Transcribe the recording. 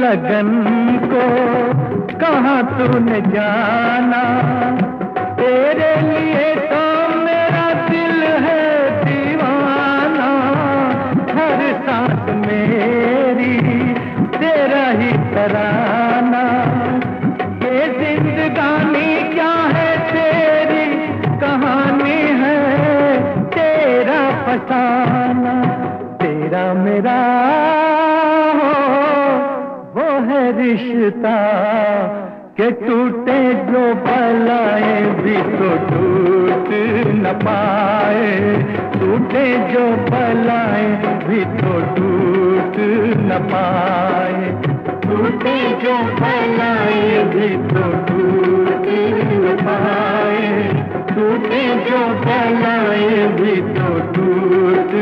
लगन को कहा तूने जाना? तेरे लिए तो मेरा दिल है दीवाना। हर सांस मेरी, तेरा ही जिंदगानी क्या है तेरी? कहानी है तेरा फसाना। तेरा मेरा रिश्ता के टूटे जो भलाए भी तो टूट न पाए। टूटे जो भलाए भी तो टूट न पाए। टूटे जो भलाए भी तो टूट न पाए। टूटे जो भलाए भी तो टूट